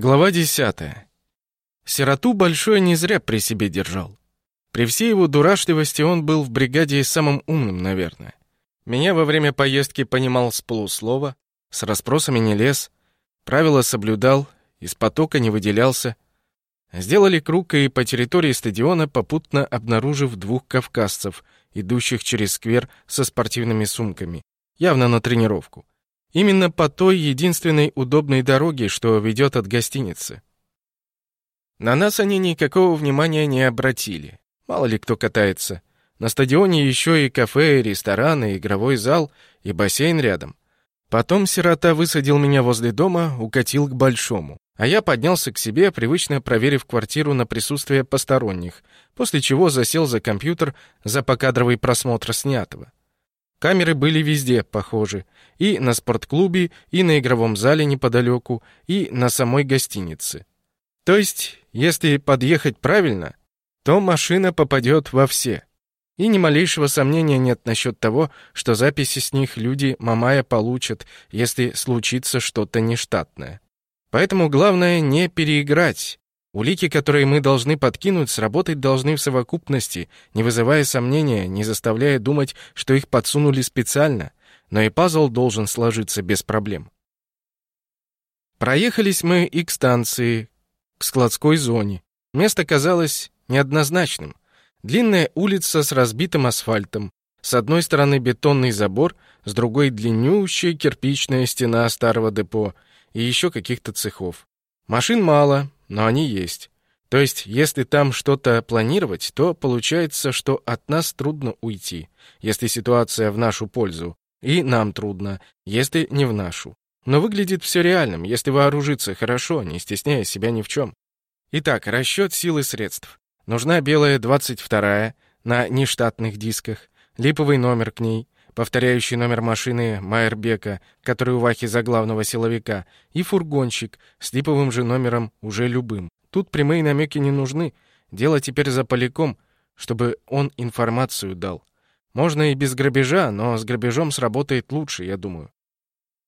Глава 10. Сироту Большой не зря при себе держал. При всей его дурашливости он был в бригаде самым умным, наверное. Меня во время поездки понимал с полуслова, с расспросами не лез, правила соблюдал, из потока не выделялся. Сделали круг и по территории стадиона, попутно обнаружив двух кавказцев, идущих через сквер со спортивными сумками, явно на тренировку. Именно по той единственной удобной дороге, что ведет от гостиницы. На нас они никакого внимания не обратили. Мало ли кто катается. На стадионе еще и кафе, и ресторан, и игровой зал, и бассейн рядом. Потом сирота высадил меня возле дома, укатил к большому. А я поднялся к себе, привычно проверив квартиру на присутствие посторонних, после чего засел за компьютер за покадровый просмотр снятого. Камеры были везде, похожи. И на спортклубе, и на игровом зале неподалеку, и на самой гостинице. То есть, если подъехать правильно, то машина попадет во все. И ни малейшего сомнения нет насчет того, что записи с них люди Мамая получат, если случится что-то нештатное. Поэтому главное не переиграть, Улики, которые мы должны подкинуть, сработать должны в совокупности, не вызывая сомнения, не заставляя думать, что их подсунули специально, но и пазл должен сложиться без проблем. Проехались мы и к станции, к складской зоне. Место казалось неоднозначным. Длинная улица с разбитым асфальтом. С одной стороны бетонный забор, с другой длиннющая кирпичная стена старого депо и еще каких-то цехов. Машин мало, но они есть. То есть, если там что-то планировать, то получается, что от нас трудно уйти, если ситуация в нашу пользу, и нам трудно, если не в нашу. Но выглядит все реальным, если вооружиться хорошо, не стесняя себя ни в чем. Итак, расчет сил и средств. Нужна белая 22-я на нештатных дисках, липовый номер к ней, повторяющий номер машины Майербека, который у Вахи за главного силовика, и фургонщик с липовым же номером уже любым. Тут прямые намеки не нужны. Дело теперь за поляком, чтобы он информацию дал. Можно и без грабежа, но с грабежом сработает лучше, я думаю.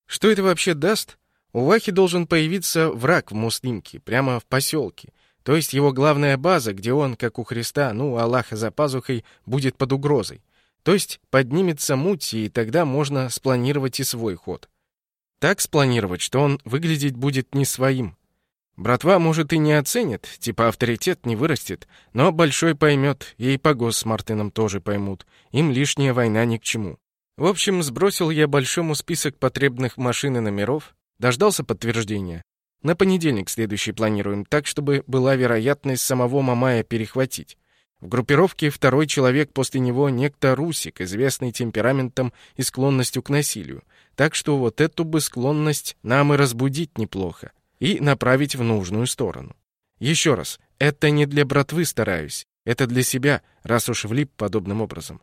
Что это вообще даст? У Вахи должен появиться враг в Муслимке, прямо в поселке. То есть его главная база, где он, как у Христа, ну, Аллаха за пазухой, будет под угрозой. То есть поднимется муть, и тогда можно спланировать и свой ход. Так спланировать, что он выглядеть будет не своим. Братва, может, и не оценит, типа авторитет не вырастет, но Большой поймет, и Погос с Мартыном тоже поймут. Им лишняя война ни к чему. В общем, сбросил я Большому список потребных машин и номеров, дождался подтверждения. На понедельник следующий планируем, так, чтобы была вероятность самого Мамая перехватить. В группировке второй человек после него некто Русик, известный темпераментом и склонностью к насилию. Так что вот эту бы склонность нам и разбудить неплохо. И направить в нужную сторону. Еще раз, это не для братвы стараюсь. Это для себя, раз уж влип подобным образом.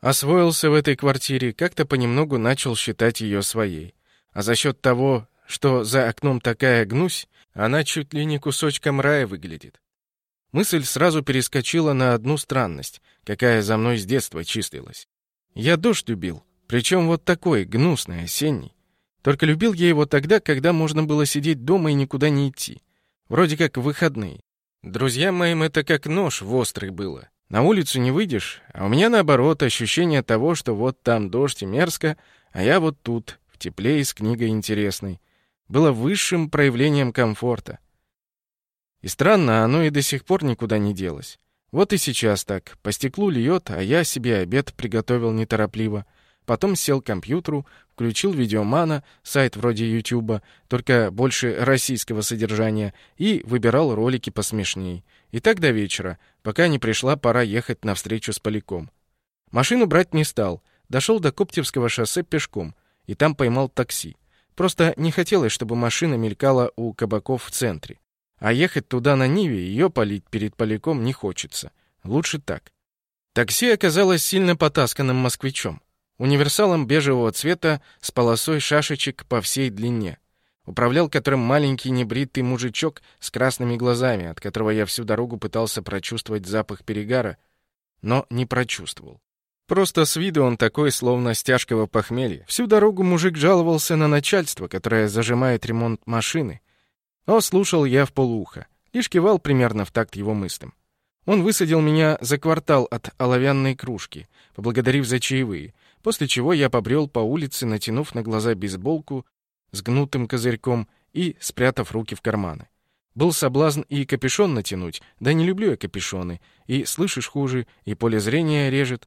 Освоился в этой квартире, как-то понемногу начал считать ее своей. А за счет того, что за окном такая гнусь, она чуть ли не кусочком рая выглядит. Мысль сразу перескочила на одну странность, какая за мной с детства числилась. Я дождь любил, причем вот такой, гнусный, осенний. Только любил я его тогда, когда можно было сидеть дома и никуда не идти. Вроде как в выходные. Друзьям моим это как нож в острый было. На улицу не выйдешь, а у меня наоборот ощущение того, что вот там дождь и мерзко, а я вот тут, в тепле и с книгой интересной. Было высшим проявлением комфорта. И странно, оно и до сих пор никуда не делось. Вот и сейчас так. По стеклу льет, а я себе обед приготовил неторопливо. Потом сел к компьютеру, включил видеомана, сайт вроде Ютуба, только больше российского содержания, и выбирал ролики посмешней. И так до вечера, пока не пришла пора ехать на встречу с Поляком. Машину брать не стал. Дошел до Коптевского шоссе пешком, и там поймал такси. Просто не хотелось, чтобы машина мелькала у кабаков в центре. А ехать туда на Ниве, ее полить перед поляком не хочется. Лучше так. Такси оказалось сильно потасканным москвичом. Универсалом бежевого цвета с полосой шашечек по всей длине. Управлял которым маленький небритый мужичок с красными глазами, от которого я всю дорогу пытался прочувствовать запах перегара, но не прочувствовал. Просто с виду он такой, словно с тяжкого похмелья. Всю дорогу мужик жаловался на начальство, которое зажимает ремонт машины, Но слушал я в полуха, лишь кивал примерно в такт его мыслям. Он высадил меня за квартал от оловянной кружки, поблагодарив за чаевые, после чего я побрел по улице, натянув на глаза бейсболку с гнутым козырьком и спрятав руки в карманы. Был соблазн и капюшон натянуть, да не люблю я капюшоны, и слышишь хуже, и поле зрения режет.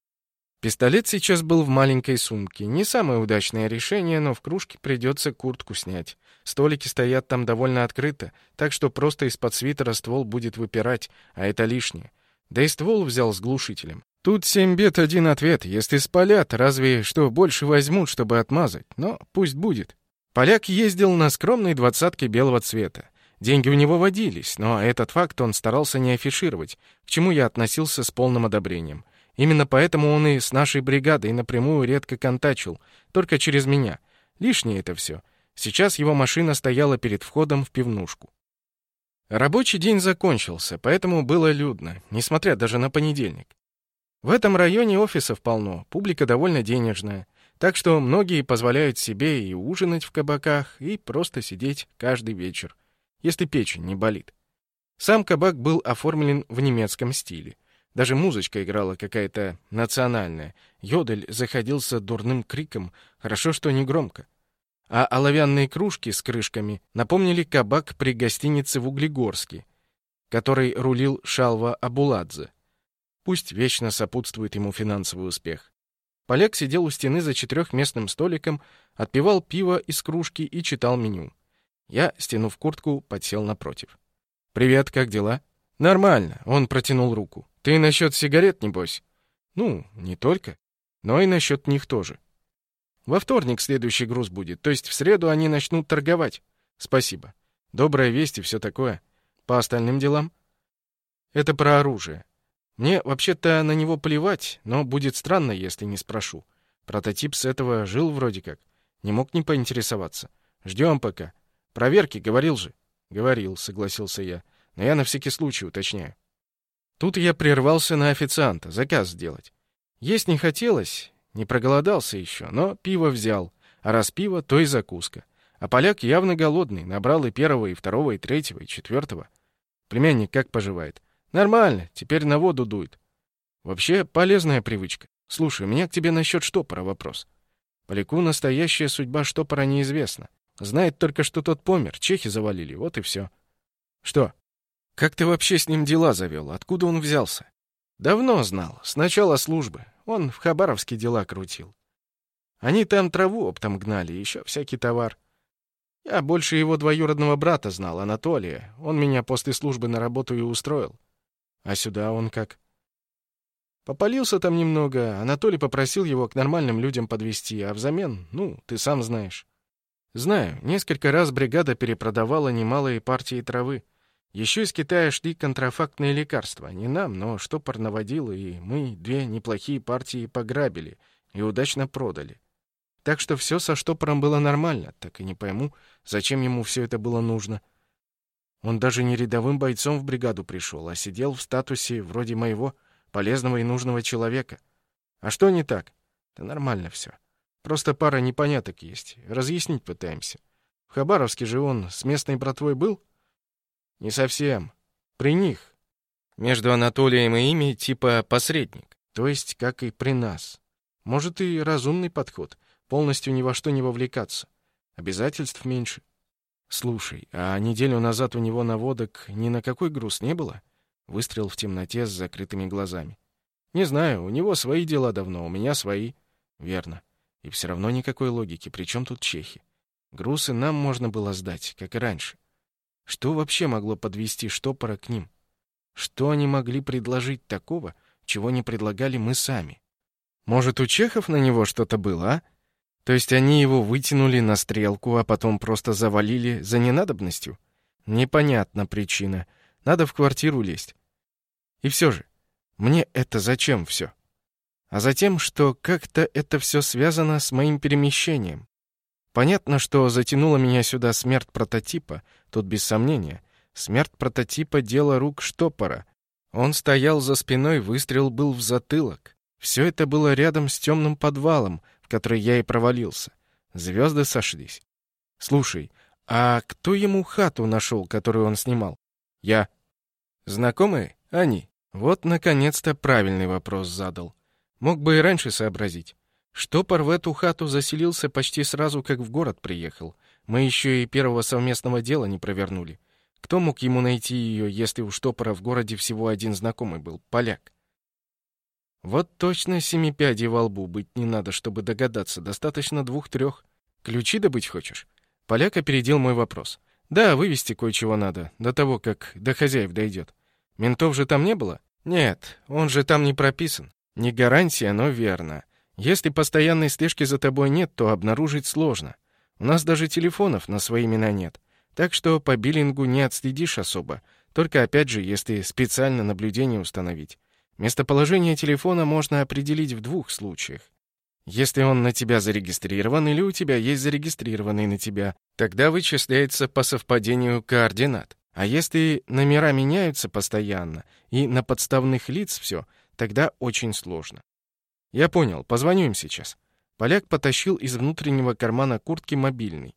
Пистолет сейчас был в маленькой сумке. Не самое удачное решение, но в кружке придется куртку снять. Столики стоят там довольно открыто, так что просто из-под свитера ствол будет выпирать, а это лишнее. Да и ствол взял с глушителем. Тут семь бед, один ответ. Если спалят, разве что больше возьмут, чтобы отмазать. Но пусть будет. Поляк ездил на скромной двадцатке белого цвета. Деньги у него водились, но этот факт он старался не афишировать, к чему я относился с полным одобрением. Именно поэтому он и с нашей бригадой напрямую редко контачил, только через меня. Лишнее это все. Сейчас его машина стояла перед входом в пивнушку. Рабочий день закончился, поэтому было людно, несмотря даже на понедельник. В этом районе офисов полно, публика довольно денежная, так что многие позволяют себе и ужинать в кабаках, и просто сидеть каждый вечер, если печень не болит. Сам кабак был оформлен в немецком стиле. Даже музычка играла какая-то национальная. Йодель заходился дурным криком, хорошо, что не громко. А оловянные кружки с крышками напомнили кабак при гостинице в Углегорске, который рулил Шалва Абуладзе. Пусть вечно сопутствует ему финансовый успех. Поляк сидел у стены за четырехместным столиком, отпивал пиво из кружки и читал меню. Я, стянув куртку, подсел напротив. «Привет, как дела?» «Нормально», — он протянул руку. Ты насчет сигарет, небось? Ну, не только, но и насчет них тоже. Во вторник следующий груз будет, то есть в среду они начнут торговать. Спасибо. Добрая весть и все такое. По остальным делам? Это про оружие. Мне вообще-то на него плевать, но будет странно, если не спрошу. Прототип с этого жил вроде как. Не мог не поинтересоваться. Ждем пока. Проверки, говорил же. Говорил, согласился я. Но я на всякий случай уточняю. Тут я прервался на официанта, заказ сделать. Есть не хотелось, не проголодался еще, но пиво взял. А раз пиво, то и закуска. А поляк явно голодный, набрал и первого, и второго, и третьего, и четвертого. Племянник как поживает? Нормально, теперь на воду дует. Вообще, полезная привычка. Слушай, у меня к тебе насчет штопора вопрос. Поляку настоящая судьба штопора неизвестна. Знает только, что тот помер, чехи завалили, вот и все. Что? Как ты вообще с ним дела завел? Откуда он взялся? Давно знал, с начала службы. Он в Хабаровске дела крутил. Они там траву оптом гнали, еще всякий товар. Я больше его двоюродного брата знал, Анатолия. Он меня после службы на работу и устроил. А сюда он как? Попалился там немного, Анатолий попросил его к нормальным людям подвести, а взамен, ну, ты сам знаешь. Знаю, несколько раз бригада перепродавала немалые партии травы. Еще из Китая шли контрафактные лекарства. Не нам, но штопор наводил, и мы две неплохие партии пограбили и удачно продали. Так что все со штопором было нормально. Так и не пойму, зачем ему все это было нужно. Он даже не рядовым бойцом в бригаду пришел, а сидел в статусе вроде моего, полезного и нужного человека. А что не так? Да нормально все. Просто пара непоняток есть. Разъяснить пытаемся. В Хабаровске же он с местной братвой был? Не совсем. При них. Между Анатолием и ими типа посредник. То есть, как и при нас. Может, и разумный подход. Полностью ни во что не вовлекаться. Обязательств меньше. Слушай, а неделю назад у него наводок ни на какой груз не было? Выстрел в темноте с закрытыми глазами. Не знаю, у него свои дела давно, у меня свои. Верно. И все равно никакой логики. Причем тут чехи? Грузы нам можно было сдать, как и раньше. Что вообще могло подвести штопора к ним? Что они могли предложить такого, чего не предлагали мы сами? Может, у чехов на него что-то было, а? То есть они его вытянули на стрелку, а потом просто завалили за ненадобностью? Непонятна причина. Надо в квартиру лезть. И все же, мне это зачем все? А затем, что как-то это все связано с моим перемещением. Понятно, что затянула меня сюда смерть прототипа, тут без сомнения. Смерть прототипа — дело рук штопора. Он стоял за спиной, выстрел был в затылок. Все это было рядом с темным подвалом, в который я и провалился. Звезды сошлись. Слушай, А кто ему хату нашел, которую он снимал? Я. Знакомые? Они. Вот, наконец-то, правильный вопрос задал. Мог бы и раньше сообразить. Штопор в эту хату заселился почти сразу, как в город приехал. Мы еще и первого совместного дела не провернули. Кто мог ему найти ее, если у Штопора в городе всего один знакомый был, поляк? Вот точно семи пядей во лбу быть не надо, чтобы догадаться. Достаточно двух-трех. Ключи добыть хочешь? Поляк опередил мой вопрос. Да, вывести кое-чего надо, до того, как до хозяев дойдет. Ментов же там не было? Нет, он же там не прописан. Не гарантия, но верно. Если постоянной слежки за тобой нет, то обнаружить сложно. У нас даже телефонов на свои имена нет. Так что по биллингу не отследишь особо. Только опять же, если специально наблюдение установить. Местоположение телефона можно определить в двух случаях. Если он на тебя зарегистрирован или у тебя есть зарегистрированный на тебя, тогда вычисляется по совпадению координат. А если номера меняются постоянно и на подставных лиц все, тогда очень сложно. Я понял, позвоню им сейчас. Поляк потащил из внутреннего кармана куртки мобильный.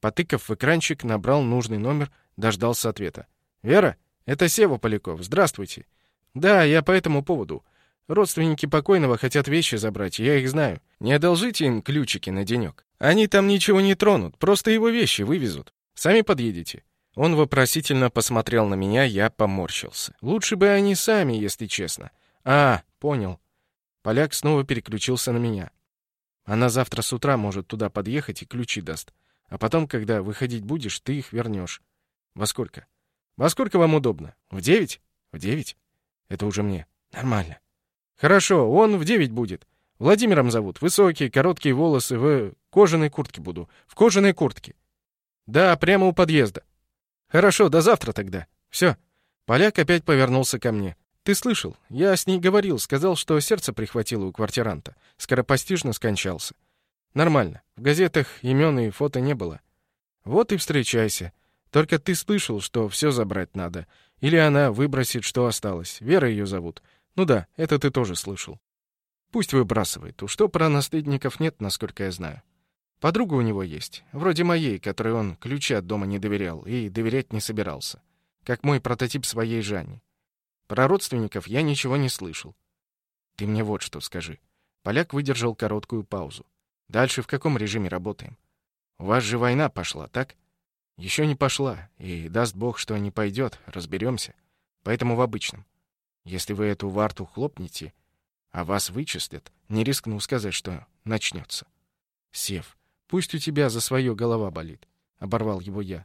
Потыкав в экранчик, набрал нужный номер, дождался ответа. «Вера, это Сева Поляков. Здравствуйте. Да, я по этому поводу. Родственники покойного хотят вещи забрать, я их знаю. Не одолжите им ключики на денек. Они там ничего не тронут, просто его вещи вывезут. Сами подъедете. Он вопросительно посмотрел на меня, я поморщился. Лучше бы они сами, если честно. А, понял. Поляк снова переключился на меня. Она завтра с утра может туда подъехать и ключи даст. А потом, когда выходить будешь, ты их вернешь. Во сколько? Во сколько вам удобно? В девять? В девять? Это уже мне. Нормально. Хорошо, он в девять будет. Владимиром зовут. Высокие, короткие волосы, в кожаной куртке буду. В кожаной куртке. Да, прямо у подъезда. Хорошо, до завтра тогда. Все. Поляк опять повернулся ко мне. Ты слышал? Я с ней говорил, сказал, что сердце прихватило у квартиранта. Скоропостижно скончался. Нормально. В газетах имен и фото не было. Вот и встречайся. Только ты слышал, что все забрать надо. Или она выбросит, что осталось. Вера ее зовут. Ну да, это ты тоже слышал. Пусть выбрасывает. У что про наследников нет, насколько я знаю. Подруга у него есть, вроде моей, которой он ключи от дома не доверял и доверять не собирался. Как мой прототип своей Жанне. Про родственников я ничего не слышал. Ты мне вот что скажи. Поляк выдержал короткую паузу. Дальше в каком режиме работаем? У вас же война пошла, так? Еще не пошла, и даст бог, что не пойдет, разберемся. Поэтому в обычном. Если вы эту варту хлопнете, а вас вычислят, не рискну сказать, что начнется. Сев, пусть у тебя за свое голова болит, оборвал его я.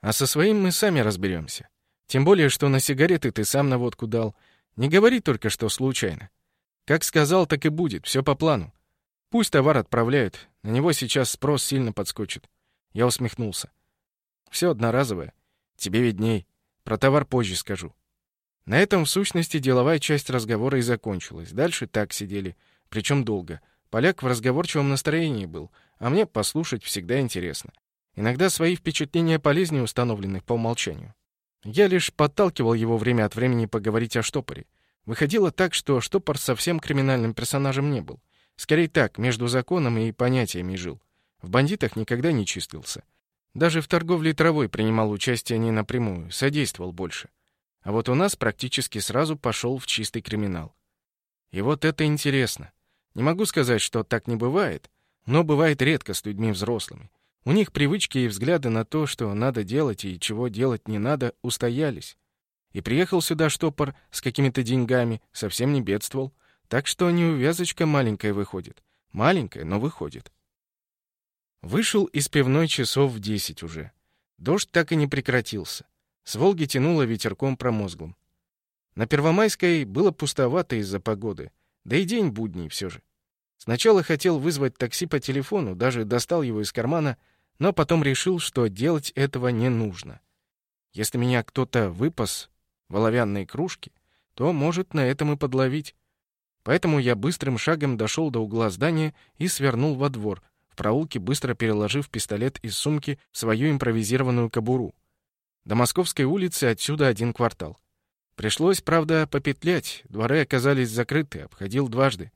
А со своим мы сами разберемся. Тем более, что на сигареты ты сам наводку дал. Не говори только, что случайно. Как сказал, так и будет, все по плану. Пусть товар отправляют, на него сейчас спрос сильно подскочит. Я усмехнулся. Все одноразовое. Тебе видней. Про товар позже скажу. На этом, в сущности, деловая часть разговора и закончилась. Дальше так сидели. Причем долго. Поляк в разговорчивом настроении был, а мне послушать всегда интересно. Иногда свои впечатления полезнее установленных по умолчанию. Я лишь подталкивал его время от времени поговорить о штопоре. Выходило так, что штопор совсем криминальным персонажем не был. Скорее так, между законом и понятиями жил. В бандитах никогда не числился. Даже в торговле травой принимал участие не напрямую, содействовал больше. А вот у нас практически сразу пошел в чистый криминал. И вот это интересно. Не могу сказать, что так не бывает, но бывает редко с людьми взрослыми. У них привычки и взгляды на то, что надо делать и чего делать не надо, устоялись. И приехал сюда штопор с какими-то деньгами, совсем не бедствовал. Так что неувязочка маленькая выходит. Маленькая, но выходит. Вышел из пивной часов в десять уже. Дождь так и не прекратился. С Волги тянуло ветерком промозглым. На Первомайской было пустовато из-за погоды, да и день будний все же. Сначала хотел вызвать такси по телефону, даже достал его из кармана, но потом решил, что делать этого не нужно. Если меня кто-то выпас в оловянные кружки, то может на этом и подловить. Поэтому я быстрым шагом дошел до угла здания и свернул во двор, в проулке быстро переложив пистолет из сумки в свою импровизированную кобуру. До Московской улицы отсюда один квартал. Пришлось, правда, попетлять, дворы оказались закрыты, обходил дважды.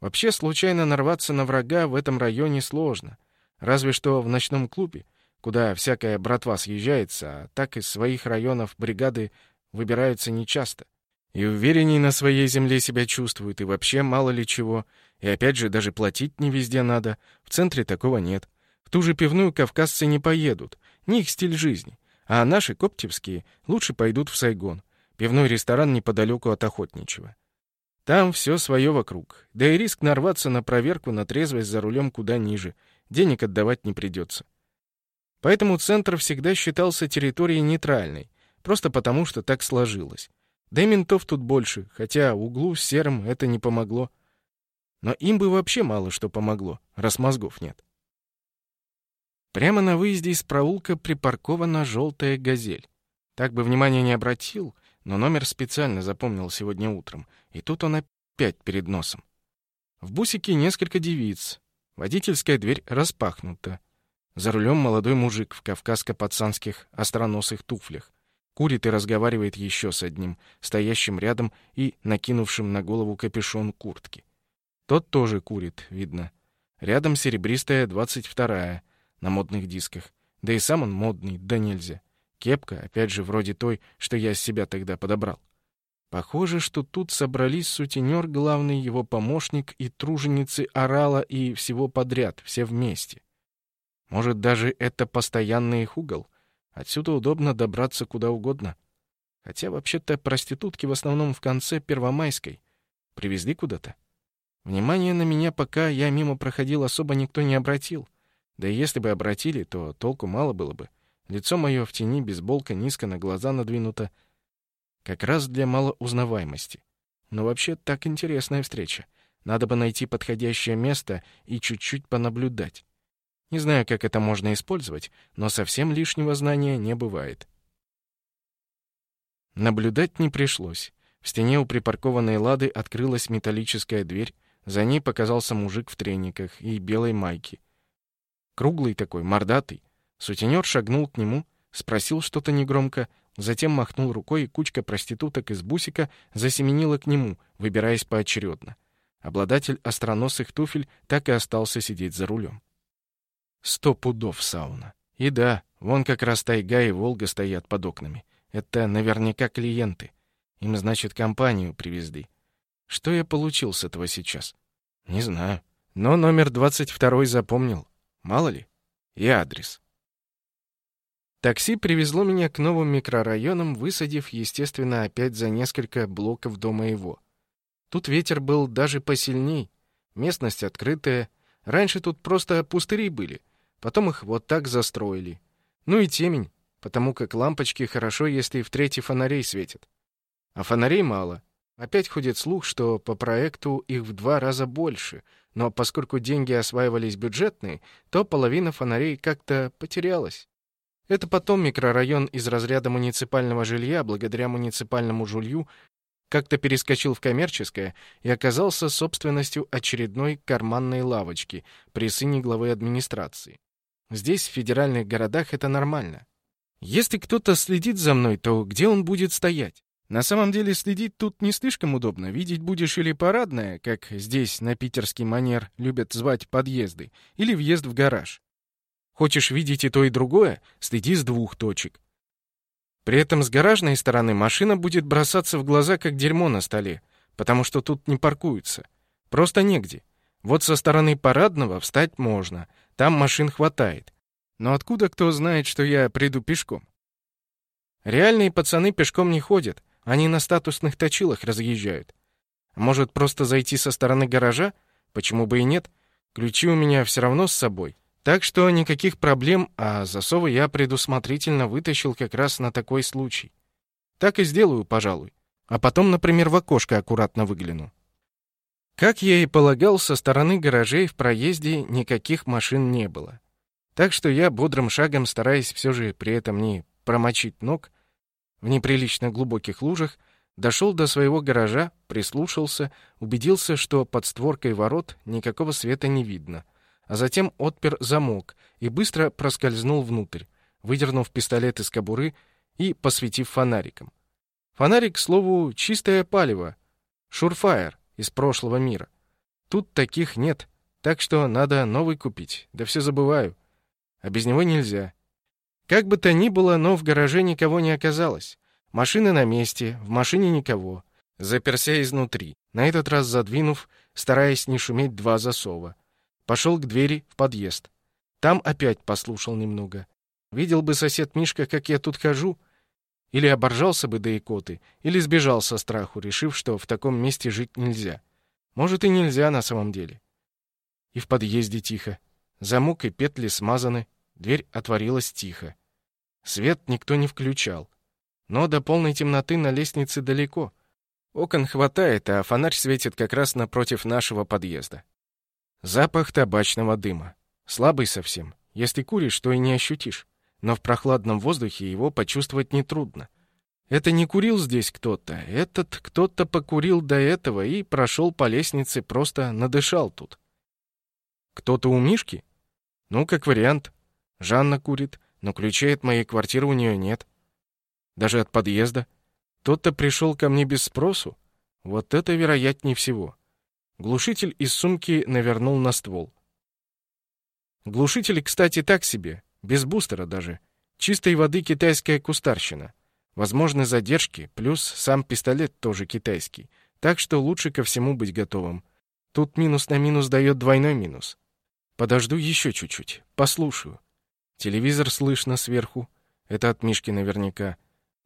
Вообще, случайно нарваться на врага в этом районе сложно. Разве что в ночном клубе. куда всякая братва съезжается, а так из своих районов бригады выбираются нечасто. И уверенней на своей земле себя чувствуют, и вообще мало ли чего. И опять же, даже платить не везде надо. В центре такого нет. В ту же пивную кавказцы не поедут. Не их стиль жизни. А наши, коптевские, лучше пойдут в Сайгон. Пивной ресторан неподалеку от Охотничьего. Там все свое вокруг. Да и риск нарваться на проверку на трезвость за рулем куда ниже. Денег отдавать не придется. Поэтому центр всегда считался территорией нейтральной. Просто потому, что так сложилось. Да и ментов тут больше, хотя углу с серым это не помогло. Но им бы вообще мало что помогло, раз мозгов нет. Прямо на выезде из проулка припаркована желтая «Газель». Так бы внимания не обратил, но номер специально запомнил сегодня утром, и тут он опять перед носом. В бусике несколько девиц. Водительская дверь распахнута. За рулем молодой мужик в кавказско-пацанских остроносых туфлях. Курит и разговаривает еще с одним, стоящим рядом и накинувшим на голову капюшон куртки. Тот тоже курит, видно. Рядом серебристая двадцать вторая на модных дисках. Да и сам он модный, да нельзя. Кепка, опять же, вроде той, что я с себя тогда подобрал. Похоже, что тут собрались сутенер, главный его помощник и труженицы орала и всего подряд, все вместе. Может, даже это постоянный их угол? Отсюда удобно добраться куда угодно. Хотя, вообще-то, проститутки в основном в конце Первомайской. Привезли куда-то. Внимание на меня, пока я мимо проходил, особо никто не обратил. Да и если бы обратили, то толку мало было бы. Лицо мое в тени, бейсболка низко на глаза надвинута. Как раз для малоузнаваемости. Но вообще так интересная встреча. Надо бы найти подходящее место и чуть-чуть понаблюдать. Не знаю, как это можно использовать, но совсем лишнего знания не бывает. Наблюдать не пришлось. В стене у припаркованной лады открылась металлическая дверь, за ней показался мужик в трениках и белой майке. Круглый такой, мордатый, Сутенер шагнул к нему, спросил что-то негромко, затем махнул рукой, и кучка проституток из бусика засеменила к нему, выбираясь поочередно. Обладатель остроносых туфель так и остался сидеть за рулем. Сто пудов сауна. И да, вон как раз тайга и Волга стоят под окнами. Это наверняка клиенты. Им, значит, компанию привезли. Что я получил с этого сейчас? Не знаю. Но номер 22 запомнил. Мало ли. И адрес. Такси привезло меня к новым микрорайонам, высадив, естественно, опять за несколько блоков до моего. Тут ветер был даже посильней, местность открытая. Раньше тут просто пустыри были, потом их вот так застроили. Ну и темень, потому как лампочки хорошо, если в третий фонарей светят. А фонарей мало. Опять ходит слух, что по проекту их в два раза больше, но поскольку деньги осваивались бюджетные, то половина фонарей как-то потерялась. Это потом микрорайон из разряда муниципального жилья, благодаря муниципальному жилью, как-то перескочил в коммерческое и оказался собственностью очередной карманной лавочки при сыне главы администрации. Здесь, в федеральных городах, это нормально. Если кто-то следит за мной, то где он будет стоять? На самом деле следить тут не слишком удобно. Видеть будешь или парадное, как здесь на питерский манер любят звать подъезды, или въезд в гараж. Хочешь видеть и то, и другое? Следи с двух точек. При этом с гаражной стороны машина будет бросаться в глаза, как дерьмо на столе, потому что тут не паркуются. Просто негде. Вот со стороны парадного встать можно, там машин хватает. Но откуда кто знает, что я приду пешком? Реальные пацаны пешком не ходят, они на статусных точилах разъезжают. Может, просто зайти со стороны гаража? Почему бы и нет? Ключи у меня все равно с собой. Так что никаких проблем, а засовы я предусмотрительно вытащил как раз на такой случай. Так и сделаю, пожалуй. А потом, например, в окошко аккуратно выгляну. Как я и полагал, со стороны гаражей в проезде никаких машин не было. Так что я бодрым шагом, стараясь все же при этом не промочить ног в неприлично глубоких лужах, дошел до своего гаража, прислушался, убедился, что под створкой ворот никакого света не видно — а затем отпер замок и быстро проскользнул внутрь, выдернув пистолет из кобуры и посветив фонариком. Фонарик, к слову, чистое палево, шурфайер из прошлого мира. Тут таких нет, так что надо новый купить, да все забываю. А без него нельзя. Как бы то ни было, но в гараже никого не оказалось. Машины на месте, в машине никого. Заперся изнутри, на этот раз задвинув, стараясь не шуметь два засова. Пошел к двери в подъезд. Там опять послушал немного. Видел бы сосед Мишка, как я тут хожу, или оборжался бы до икоты, или сбежал со страху, решив, что в таком месте жить нельзя. Может, и нельзя на самом деле. И в подъезде тихо. Замок и петли смазаны, дверь отворилась тихо. Свет никто не включал. Но до полной темноты на лестнице далеко. Окон хватает, а фонарь светит как раз напротив нашего подъезда. Запах табачного дыма. Слабый совсем. Если куришь, то и не ощутишь. Но в прохладном воздухе его почувствовать нетрудно. Это не курил здесь кто-то. Этот кто-то покурил до этого и прошел по лестнице, просто надышал тут. Кто-то у Мишки? Ну, как вариант. Жанна курит, но ключей от моей квартиры у нее нет. Даже от подъезда. Тот-то пришел ко мне без спросу. Вот это вероятнее всего. Глушитель из сумки навернул на ствол. Глушитель, кстати, так себе, без бустера даже. Чистой воды китайская кустарщина. Возможны задержки, плюс сам пистолет тоже китайский. Так что лучше ко всему быть готовым. Тут минус на минус дает двойной минус. Подожду еще чуть-чуть, послушаю. Телевизор слышно сверху. Это от Мишки наверняка.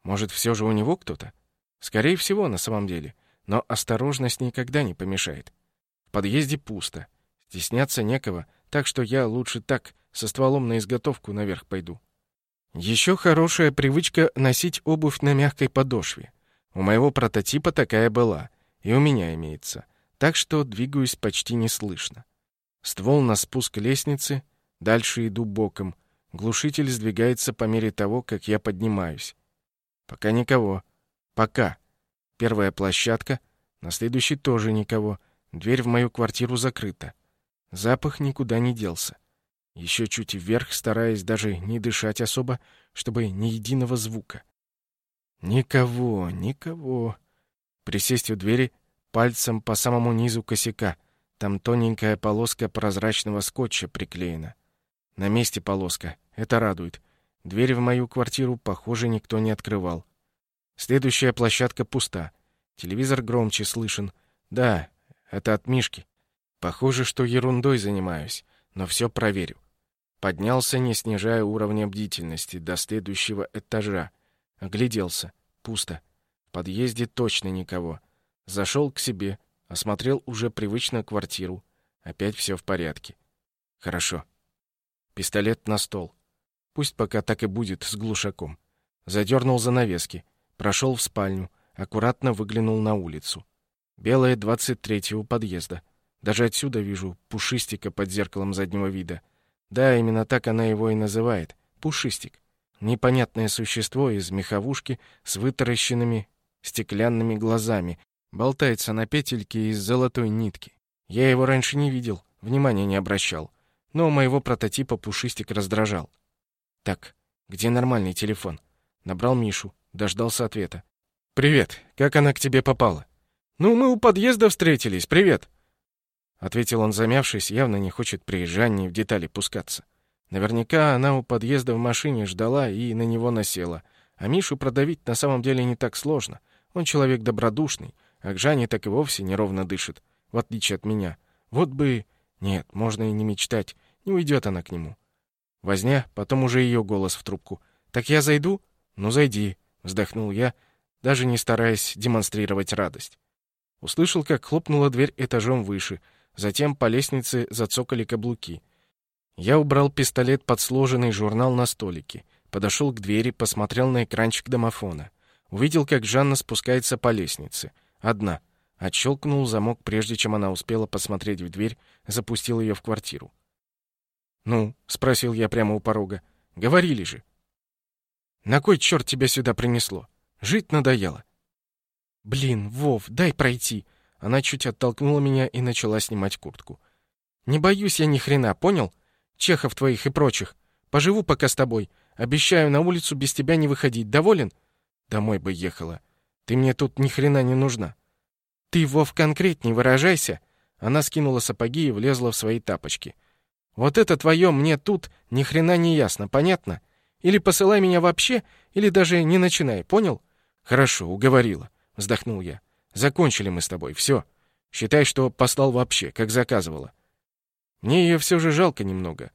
Может, все же у него кто-то? Скорее всего, на самом деле. Но осторожность никогда не помешает. В подъезде пусто. Стесняться некого, так что я лучше так, со стволом на изготовку наверх пойду. Еще хорошая привычка носить обувь на мягкой подошве. У моего прототипа такая была, и у меня имеется. Так что двигаюсь почти неслышно. Ствол на спуск лестницы, дальше иду боком. Глушитель сдвигается по мере того, как я поднимаюсь. Пока никого. Пока. Первая площадка, на следующей тоже никого. Дверь в мою квартиру закрыта. Запах никуда не делся. Еще чуть вверх, стараясь даже не дышать особо, чтобы ни единого звука. Никого, никого. Присесть у двери пальцем по самому низу косяка. Там тоненькая полоска прозрачного скотча приклеена. На месте полоска. Это радует. Дверь в мою квартиру, похоже, никто не открывал. Следующая площадка пуста. Телевизор громче слышен. Да, это от Мишки. Похоже, что ерундой занимаюсь, но все проверю. Поднялся, не снижая уровня бдительности, до следующего этажа. Огляделся. Пусто. В подъезде точно никого. Зашел к себе, осмотрел уже привычно квартиру. Опять все в порядке. Хорошо. Пистолет на стол. Пусть пока так и будет с глушаком. Задернул занавески, прошел в спальню, аккуратно выглянул на улицу. Белая двадцать третьего подъезда. Даже отсюда вижу пушистика под зеркалом заднего вида. Да, именно так она его и называет. Пушистик. Непонятное существо из меховушки с вытаращенными стеклянными глазами. Болтается на петельке из золотой нитки. Я его раньше не видел, внимания не обращал. Но моего прототипа Пушистик раздражал. Так, где нормальный телефон? Набрал Мишу, дождался ответа. Привет. Как она к тебе попала? Ну, мы у подъезда встретились. Привет. Ответил он, замявшись, явно не хочет приезжания в детали пускаться. Наверняка она у подъезда в машине ждала и на него насела. А Мишу продавить на самом деле не так сложно. Он человек добродушный, а к Жане так и вовсе неровно дышит, в отличие от меня. Вот бы... Нет, можно и не мечтать, не уйдет она к нему. Возня, потом уже ее голос в трубку. «Так я зайду?» «Ну, зайди», — вздохнул я, даже не стараясь демонстрировать радость. Услышал, как хлопнула дверь этажом выше, затем по лестнице зацокали каблуки. Я убрал пистолет под сложенный журнал на столике, подошел к двери, посмотрел на экранчик домофона. Увидел, как Жанна спускается по лестнице. Одна. Отщелкнул замок, прежде чем она успела посмотреть в дверь, запустил ее в квартиру. «Ну?» — спросил я прямо у порога. «Говорили же». «На кой черт тебя сюда принесло? Жить надоело». «Блин, Вов, дай пройти!» Она чуть оттолкнула меня и начала снимать куртку. «Не боюсь я ни хрена, понял? Чехов твоих и прочих. Поживу пока с тобой. Обещаю на улицу без тебя не выходить. Доволен?» «Домой бы ехала. Ты мне тут ни хрена не нужна». «Ты, Вов, конкретней выражайся!» Она скинула сапоги и влезла в свои тапочки. Вот это твое мне тут ни хрена не ясно, понятно? Или посылай меня вообще, или даже не начинай, понял? Хорошо, уговорила, вздохнул я. Закончили мы с тобой, все. Считай, что послал вообще, как заказывала. Мне ее все же жалко немного.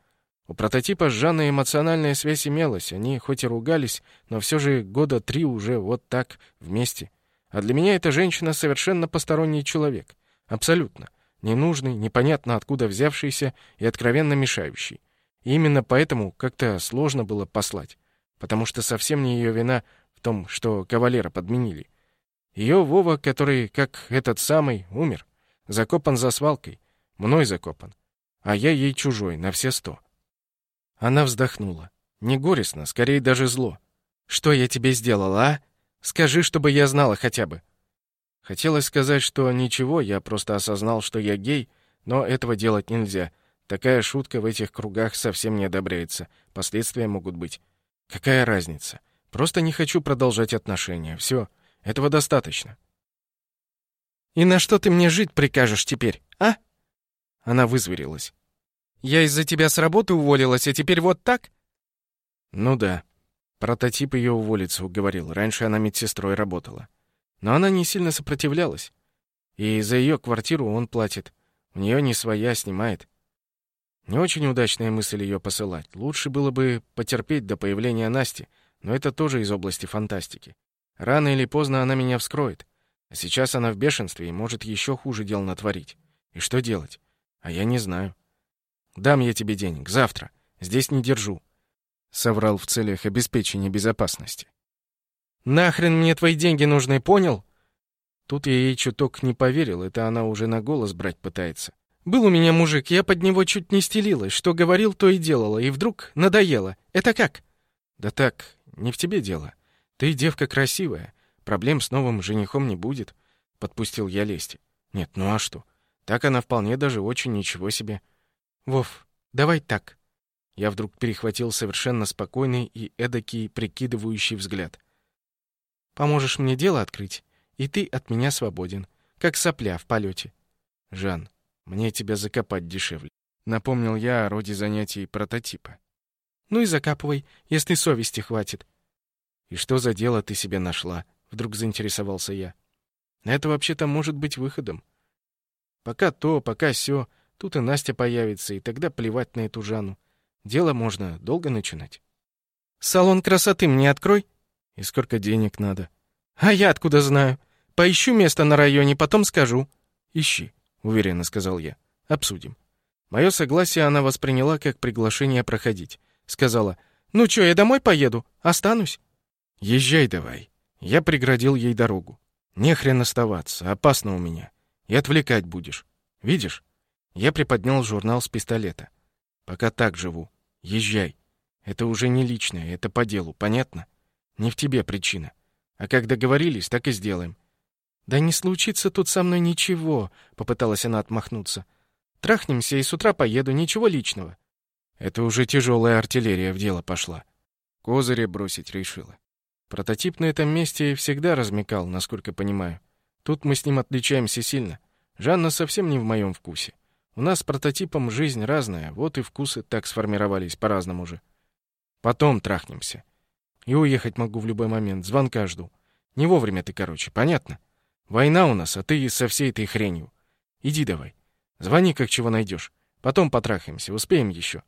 У прототипа с Жанной эмоциональная связь имелась. Они хоть и ругались, но все же года три уже вот так вместе. А для меня эта женщина совершенно посторонний человек. Абсолютно. Ненужный, непонятно откуда взявшийся и откровенно мешающий. И именно поэтому как-то сложно было послать. Потому что совсем не ее вина в том, что кавалера подменили. Ее Вова, который, как этот самый, умер. Закопан за свалкой. Мной закопан. А я ей чужой, на все сто. Она вздохнула. Не горестно, скорее даже зло. «Что я тебе сделала, а? Скажи, чтобы я знала хотя бы». Хотелось сказать, что ничего, я просто осознал, что я гей, но этого делать нельзя. Такая шутка в этих кругах совсем не одобряется. Последствия могут быть. Какая разница? Просто не хочу продолжать отношения. Все, этого достаточно. «И на что ты мне жить прикажешь теперь, а?» Она вызверилась. «Я из-за тебя с работы уволилась, а теперь вот так?» «Ну да». Прототип ее уволиться уговорил. Раньше она медсестрой работала. Но она не сильно сопротивлялась. И за ее квартиру он платит. У нее не своя, снимает. Не очень удачная мысль ее посылать. Лучше было бы потерпеть до появления Насти, но это тоже из области фантастики. Рано или поздно она меня вскроет. А сейчас она в бешенстве и может еще хуже дел натворить. И что делать? А я не знаю. Дам я тебе денег. Завтра. Здесь не держу. Соврал в целях обеспечения безопасности. Нахрен мне твои деньги нужны, понял? Тут я ей чуток не поверил, это она уже на голос брать пытается. Был у меня мужик, я под него чуть не стелилась, что говорил, то и делала, и вдруг надоело. Это как? Да так, не в тебе дело. Ты девка красивая, проблем с новым женихом не будет, подпустил я лести. Нет, ну а что? Так она вполне даже очень ничего себе. Вов, давай так. Я вдруг перехватил совершенно спокойный и эдакий прикидывающий взгляд. Поможешь мне дело открыть, и ты от меня свободен, как сопля в полете. Жан, мне тебя закопать дешевле. Напомнил я о роде занятий прототипа. Ну и закапывай, если совести хватит. И что за дело ты себе нашла? Вдруг заинтересовался я. Это вообще-то может быть выходом. Пока то, пока сё. Тут и Настя появится, и тогда плевать на эту Жанну. Дело можно долго начинать. Салон красоты мне открой. И сколько денег надо? А я откуда знаю? Поищу место на районе, потом скажу. Ищи, уверенно сказал я. Обсудим. Мое согласие она восприняла как приглашение проходить. Сказала: "Ну что, я домой поеду? Останусь". "Езжай давай". Я преградил ей дорогу. Не хрен оставаться, опасно у меня. И отвлекать будешь. Видишь? Я приподнял журнал с пистолета. Пока так живу. Езжай. Это уже не личное, это по делу, понятно? Не в тебе причина. А как договорились, так и сделаем. Да не случится тут со мной ничего, попыталась она отмахнуться. Трахнемся и с утра поеду, ничего личного. Это уже тяжелая артиллерия в дело пошла. Козыри бросить решила. Прототип на этом месте всегда размекал, насколько понимаю. Тут мы с ним отличаемся сильно. Жанна совсем не в моем вкусе. У нас с прототипом жизнь разная, вот и вкусы так сформировались по-разному же. Потом трахнемся. И уехать могу в любой момент, звонка жду. Не вовремя ты, короче, понятно? Война у нас, а ты со всей этой хренью. Иди давай. Звони, как чего найдешь. Потом потрахаемся, успеем еще.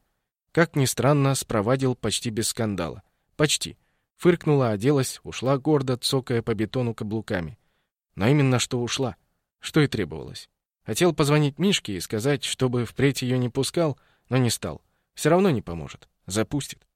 Как ни странно, спровадил почти без скандала. Почти. Фыркнула, оделась, ушла гордо, цокая по бетону каблуками. Но именно что ушла. Что и требовалось. Хотел позвонить Мишке и сказать, чтобы впредь ее не пускал, но не стал. Все равно не поможет. Запустит.